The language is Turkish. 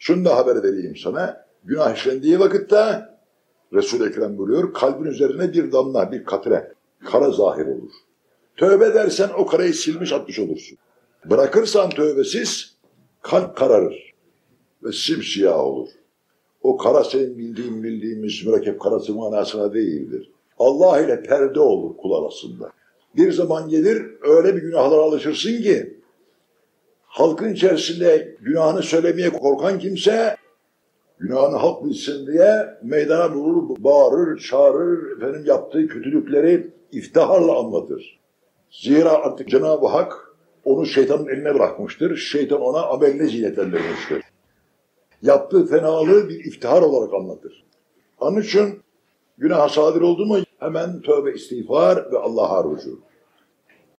Şunu da haber vereyim sana. Günah işlendiği vakitte Resul-i Ekrem buyuruyor kalbin üzerine bir damla, bir katre, kara zahir olur. Tövbe dersen o karayı silmiş atmış olursun. Bırakırsan tövbesiz kalp kararır ve simsiyah olur. O kara senin bildiğin bildiğimiz mürekkep karası manasına değildir. Allah ile perde olur kul arasında. Bir zaman gelir öyle bir günahlara alışırsın ki halkın içerisinde günahını söylemeye korkan kimse günahını halk bilsin diye meydana vurur, bağırır, çağırır, efendim yaptığı kötülükleri iftiharla anlatır. Zira artık Cenab-ı Hak onu şeytanın eline bırakmıştır. Şeytan ona ameline zinetlendirmiştir. Yaptığı fenalığı bir iftihar olarak anlatır. Onun için günah sadir oldu mu hemen tövbe istiğfar ve Allah'a rücu.